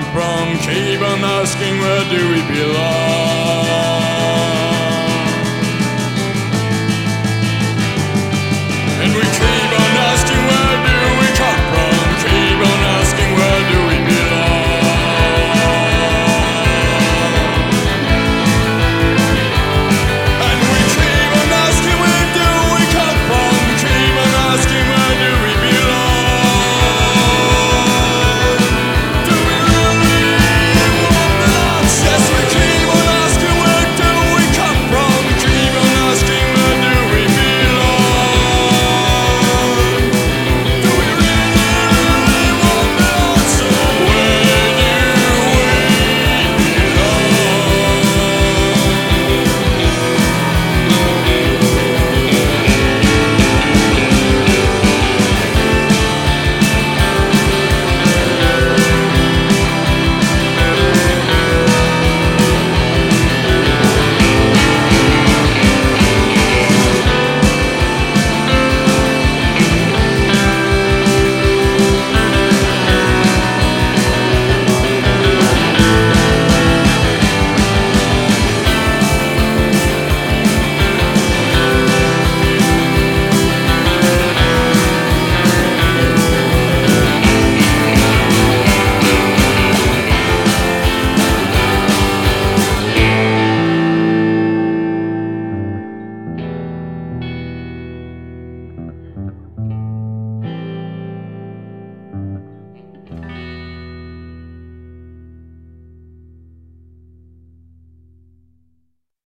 from? Keep on asking where do we belong?